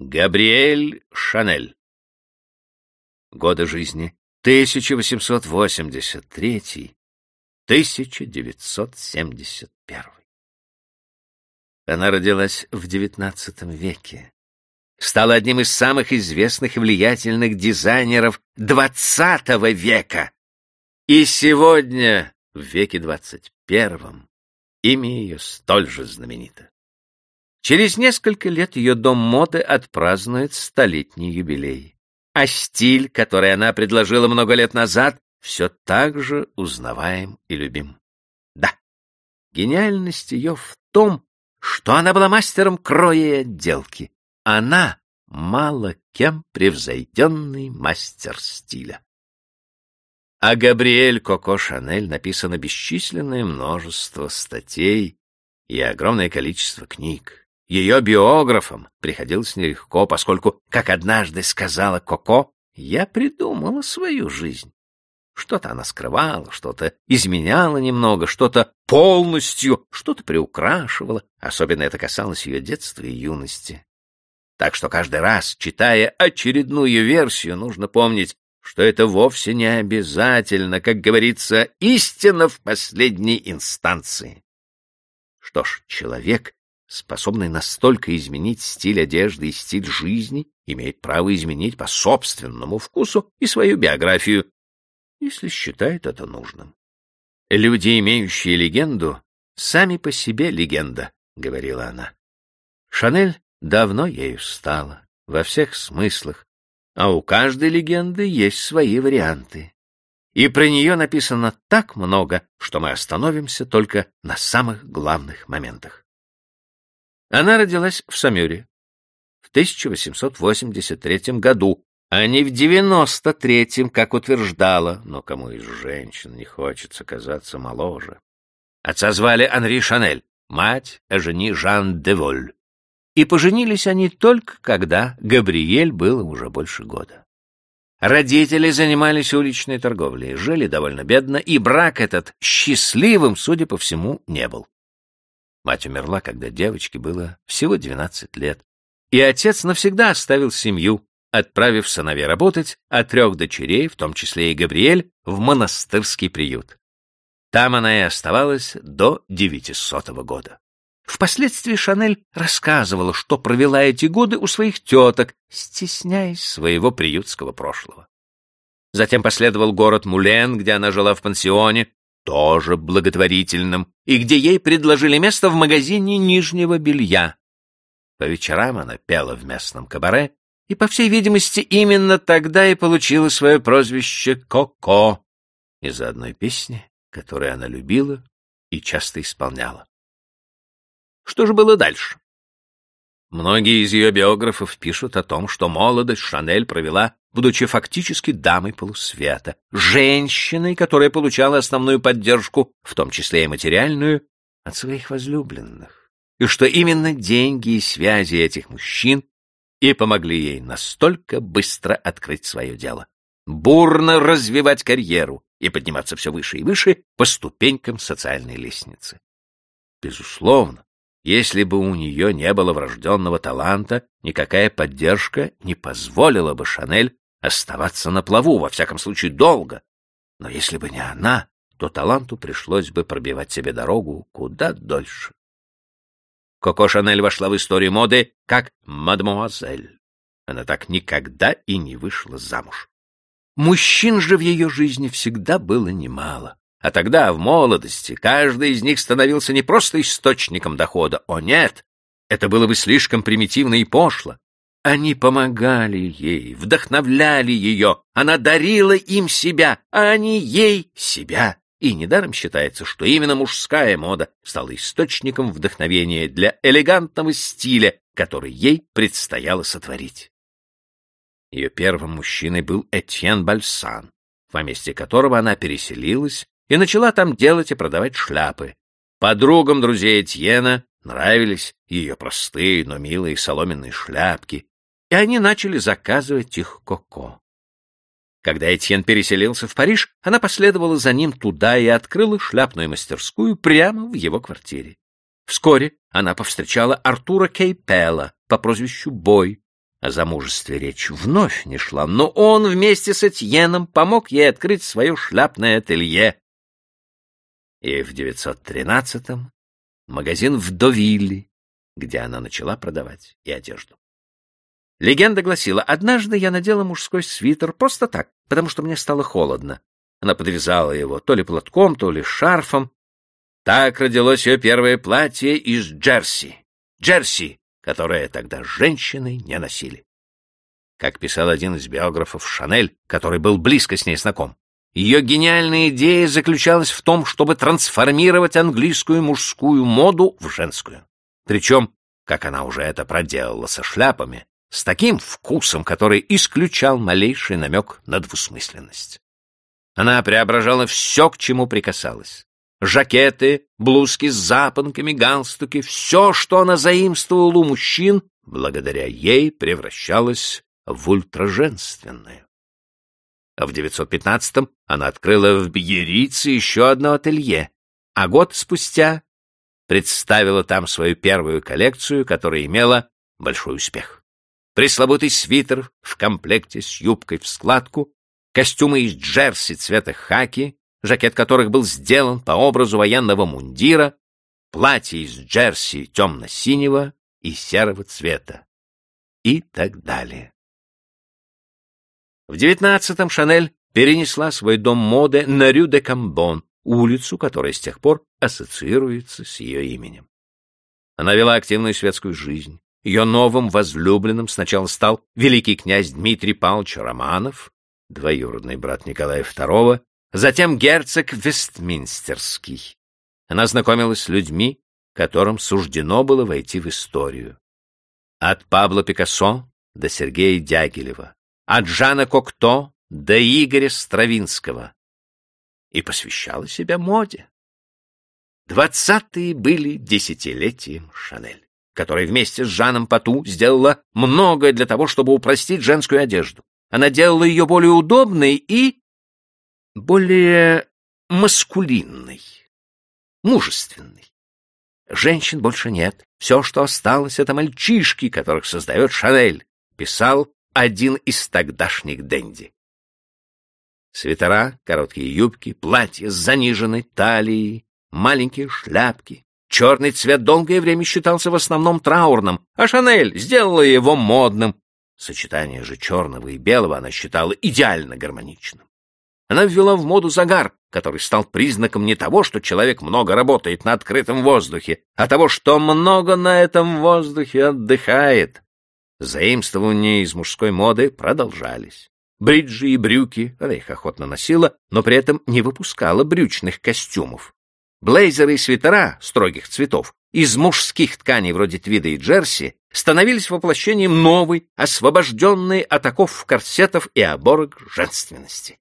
Габриэль Шанель. Годы жизни 1883-1971. Она родилась в XIX веке, стала одним из самых известных и влиятельных дизайнеров XX века. И сегодня, в веке XXI, имя ее столь же знаменито. Через несколько лет ее дом моды отпразднует столетний юбилей. А стиль, который она предложила много лет назад, все так же узнаваем и любим. Да, гениальность ее в том, что она была мастером кроя и отделки. Она мало кем превзойденный мастер стиля. О Габриэль Коко Шанель написано бесчисленное множество статей и огромное количество книг. Ее биографам приходилось нелегко, поскольку, как однажды сказала Коко, я придумала свою жизнь. Что-то она скрывала, что-то изменяла немного, что-то полностью, что-то приукрашивала. Особенно это касалось ее детства и юности. Так что каждый раз, читая очередную версию, нужно помнить, что это вовсе не обязательно, как говорится, истина в последней инстанции. Что ж, человек, способный настолько изменить стиль одежды и стиль жизни, имеет право изменить по собственному вкусу и свою биографию, если считает это нужным. Люди, имеющие легенду, сами по себе легенда, — говорила она. Шанель давно ею стала, во всех смыслах, а у каждой легенды есть свои варианты. И про нее написано так много, что мы остановимся только на самых главных моментах. Она родилась в Самюре в 1883 году а не в девяносто третьем, как утверждала, но кому из женщин не хочется казаться моложе. Отца звали Анри Шанель, мать — жени Жан де Воль. И поженились они только когда Габриэль было уже больше года. Родители занимались уличной торговлей, жили довольно бедно, и брак этот счастливым, судя по всему, не был. Мать умерла, когда девочке было всего двенадцать лет, и отец навсегда оставил семью, отправив сыновей работать, а трех дочерей, в том числе и Габриэль, в монастырский приют. Там она и оставалась до девятисотого года. Впоследствии Шанель рассказывала, что провела эти годы у своих теток, стесняясь своего приютского прошлого. Затем последовал город Мулен, где она жила в пансионе, тоже благотворительном, и где ей предложили место в магазине нижнего белья. По вечерам она пела в местном кабаре и, по всей видимости, именно тогда и получила свое прозвище Коко из-за одной песни, которую она любила и часто исполняла. Что же было дальше? Многие из ее биографов пишут о том, что молодость Шанель провела, будучи фактически дамой полусвета, женщиной, которая получала основную поддержку, в том числе и материальную, от своих возлюбленных, и что именно деньги и связи этих мужчин и помогли ей настолько быстро открыть свое дело, бурно развивать карьеру и подниматься все выше и выше по ступенькам социальной лестницы. Безусловно, если бы у нее не было врожденного таланта, никакая поддержка не позволила бы Шанель оставаться на плаву, во всяком случае, долго. Но если бы не она, то таланту пришлось бы пробивать себе дорогу куда дольше. Коко Шанель вошла в историю моды как мадемуазель. Она так никогда и не вышла замуж. Мужчин же в ее жизни всегда было немало. А тогда, в молодости, каждый из них становился не просто источником дохода. О нет, это было бы слишком примитивно и пошло. Они помогали ей, вдохновляли ее, она дарила им себя, а они ей себя. И недаром считается, что именно мужская мода стала источником вдохновения для элегантного стиля, который ей предстояло сотворить. Ее первым мужчиной был Этьен Бальсан, в поместье которого она переселилась и начала там делать и продавать шляпы. Подругам друзей Этьена нравились ее простые, но милые соломенные шляпки, и они начали заказывать их Коко. Когда Этьен переселился в Париж, она последовала за ним туда и открыла шляпную мастерскую прямо в его квартире. Вскоре она повстречала Артура Кейпела по прозвищу Бой, О замужестве речь вновь не шла, но он вместе с Этьеном помог ей открыть свое шляпное ателье. И в 913-м магазин в Довилле, где она начала продавать и одежду. Легенда гласила, однажды я надела мужской свитер просто так, потому что мне стало холодно. Она подвязала его то ли платком, то ли шарфом. Так родилось ее первое платье из джерси. Джерси, которое тогда женщины не носили. Как писал один из биографов Шанель, который был близко с ней знаком, ее гениальная идея заключалась в том, чтобы трансформировать английскую мужскую моду в женскую. Причем, как она уже это проделала со шляпами, с таким вкусом, который исключал малейший намек на двусмысленность. Она преображала все, к чему прикасалась. Жакеты, блузки с запонками, галстуки, все, что она заимствовала у мужчин, благодаря ей превращалось в ультраженственное. А в 915-м она открыла в Бегерице еще одно ателье, а год спустя представила там свою первую коллекцию, которая имела большой успех. Пресловутый свитер в комплекте с юбкой в складку, костюмы из джерси цвета хаки, жакет которых был сделан по образу военного мундира, платье из джерси темно-синего и серого цвета и так далее. В девятнадцатом Шанель перенесла свой дом моды на Рю-де-Камбон, улицу, которая с тех пор ассоциируется с ее именем. Она вела активную светскую жизнь. Ее новым возлюбленным сначала стал великий князь Дмитрий Павлович Романов, двоюродный брат Николая II, затем герцог Вестминстерский. Она знакомилась с людьми, которым суждено было войти в историю. От Пабло Пикассо до Сергея Дягилева, от Жана Кокто до Игоря Стравинского. И посвящала себя моде. Двадцатые были десятилетием Шанель, которая вместе с Жаном Пату сделала многое для того, чтобы упростить женскую одежду. Она делала ее более удобной и более маскулинной, мужественной. Женщин больше нет. Все, что осталось, это мальчишки, которых создает Шанель, писал один из тогдашних денди. Свитера, короткие юбки, платья с заниженной талией, маленькие шляпки. Черный цвет долгое время считался в основном траурным, а Шанель сделала его модным. Сочетание же черного и белого она считала идеально гармоничным. Она ввела в моду загар, который стал признаком не того, что человек много работает на открытом воздухе, а того, что много на этом воздухе отдыхает. Заимствования из мужской моды продолжались. Бриджи и брюки, она их охотно носила, но при этом не выпускала брючных костюмов. Блейзеры и свитера строгих цветов из мужских тканей вроде твида и джерси становились воплощением новой, освобожденной от оков корсетов и оборок женственности.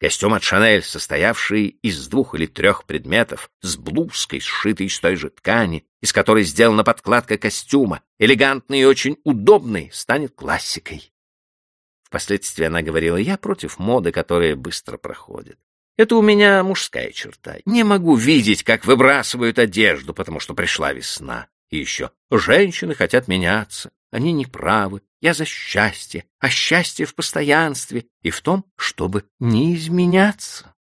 Костюм от Шанель, состоявший из двух или трех предметов, с блузкой, сшитой из той же ткани, из которой сделана подкладка костюма, элегантный и очень удобный, станет классикой. Впоследствии она говорила, я против моды, которая быстро проходит. Это у меня мужская черта. Не могу видеть, как выбрасывают одежду, потому что пришла весна. И еще, женщины хотят меняться. Они не правы. Я за счастье, а счастье в постоянстве и в том, чтобы не изменяться.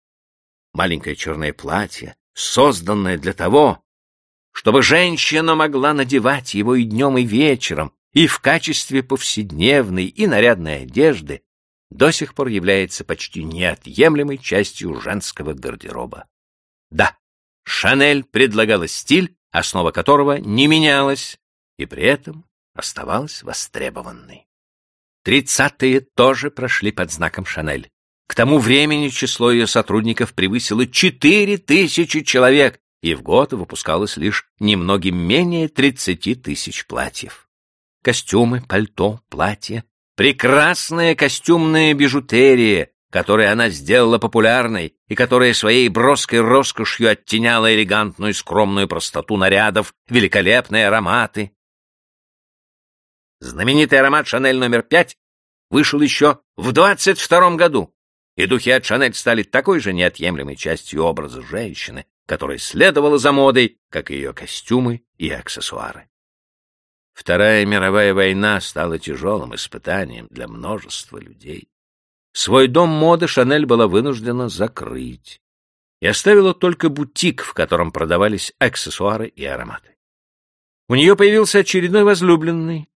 Маленькое черное платье, созданное для того, чтобы женщина могла надевать его и днем, и вечером, и в качестве повседневной и нарядной одежды, до сих пор является почти неотъемлемой частью женского гардероба. Да, Шанель предлагала стиль, основа которого не менялась, и при этом оставалась востребованной. Тридцатые тоже прошли под знаком Шанель. К тому времени число ее сотрудников превысило четыре тысячи человек, и в год выпускалось лишь немногим менее тридцати тысяч платьев. Костюмы, пальто, платья, прекрасная костюмная бижутерия, которую она сделала популярной и которая своей броской роскошью оттеняла элегантную скромную простоту нарядов, великолепные ароматы, Знаменитый аромат «Шанель номер пять» вышел еще в двадцать втором году, и духи от «Шанель» стали такой же неотъемлемой частью образа женщины, которая следовала за модой, как и ее костюмы и аксессуары. Вторая мировая война стала тяжелым испытанием для множества людей. Свой дом моды Шанель была вынуждена закрыть и оставила только бутик, в котором продавались аксессуары и ароматы. У нее появился очередной возлюбленный,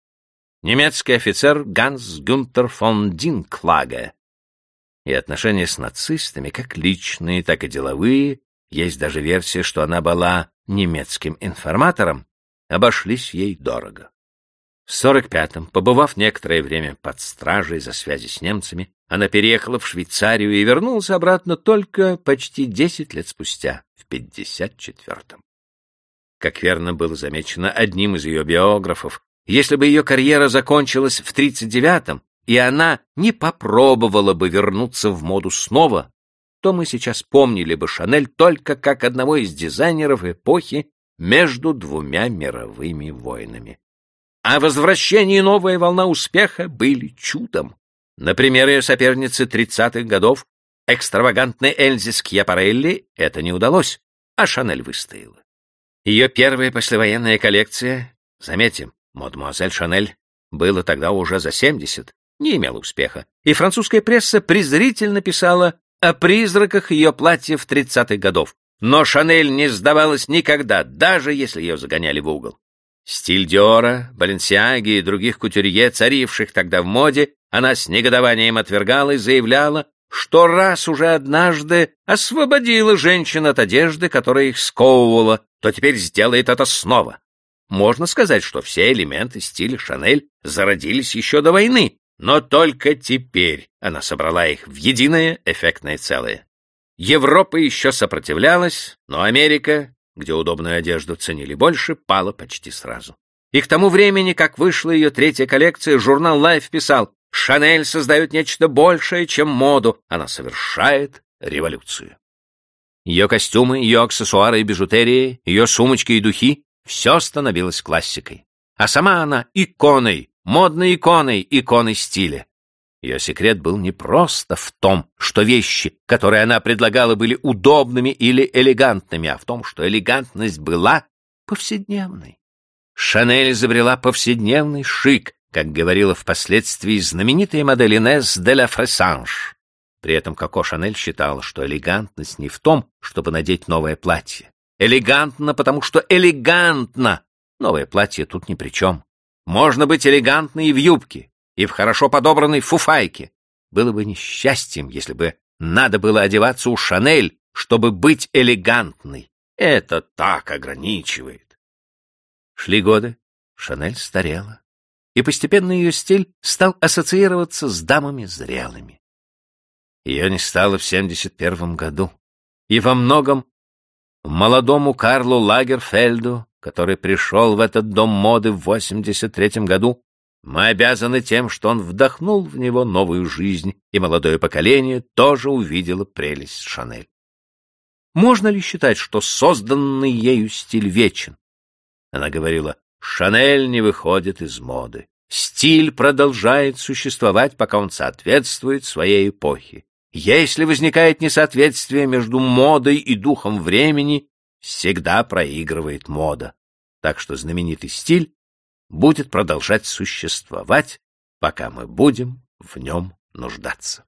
немецкий офицер Ганс Гюнтер фон Динклаге. И отношения с нацистами, как личные, так и деловые, есть даже версия, что она была немецким информатором, обошлись ей дорого. В 45-м, побывав некоторое время под стражей за связи с немцами, она переехала в Швейцарию и вернулась обратно только почти 10 лет спустя, в 54-м. Как верно было замечено одним из ее биографов, если бы ее карьера закончилась в 39-м, и она не попробовала бы вернуться в моду снова, то мы сейчас помнили бы Шанель только как одного из дизайнеров эпохи между двумя мировыми войнами. А возвращение и новая волна успеха были чудом. Например, ее сопернице 30-х годов, экстравагантной Эльзе Скьяпарелли, это не удалось, а Шанель выстояла. Ее первая послевоенная коллекция, заметим, мадемуазель Шанель, было тогда уже за 70, не имела успеха, и французская пресса презрительно писала о призраках ее платьев 30-х годов, но Шанель не сдавалась никогда, даже если ее загоняли в угол. Стиль Диора, Баленсиаги и других кутюрье, царивших тогда в моде, она с негодованием отвергала и заявляла, что раз уже однажды освободила женщин от одежды, которая их сковывала, то теперь сделает это снова. Можно сказать, что все элементы стиля Шанель зародились еще до войны, но только теперь она собрала их в единое эффектное целое. Европа еще сопротивлялась, но Америка, где удобную одежду ценили больше, пала почти сразу. И к тому времени, как вышла ее третья коллекция, журнал Life писал, «Шанель создает нечто большее, чем моду, она совершает революцию». Ее костюмы, ее аксессуары и бижутерии, ее сумочки и духи — все становилось классикой. А сама она иконой, модной иконой, иконой стиля. Ее секрет был не просто в том, что вещи, которые она предлагала, были удобными или элегантными, а в том, что элегантность была повседневной. Шанель изобрела повседневный шик, как говорила впоследствии знаменитая модель Инесс де ла Фресанж. При этом Коко Шанель считала, что элегантность не в том, чтобы надеть новое платье. Элегантно, потому что элегантно. Новое платье тут ни при чем. Можно быть элегантной и в юбке, и в хорошо подобранной фуфайке. Было бы несчастьем, если бы надо было одеваться у Шанель, чтобы быть элегантной. Это так ограничивает. Шли годы, Шанель старела, и постепенно ее стиль стал ассоциироваться с дамами зрелыми. Ее не стало в 71 году, и во многом молодому Карлу Лагерфельду, который пришел в этот дом моды в 83 году, мы обязаны тем, что он вдохнул в него новую жизнь, и молодое поколение тоже увидело прелесть Шанель. Можно ли считать, что созданный ею стиль вечен? Она говорила, Шанель не выходит из моды. Стиль продолжает существовать, пока он соответствует своей эпохе. Если возникает несоответствие между модой и духом времени, всегда проигрывает мода. Так что знаменитый стиль будет продолжать существовать, пока мы будем в нем нуждаться.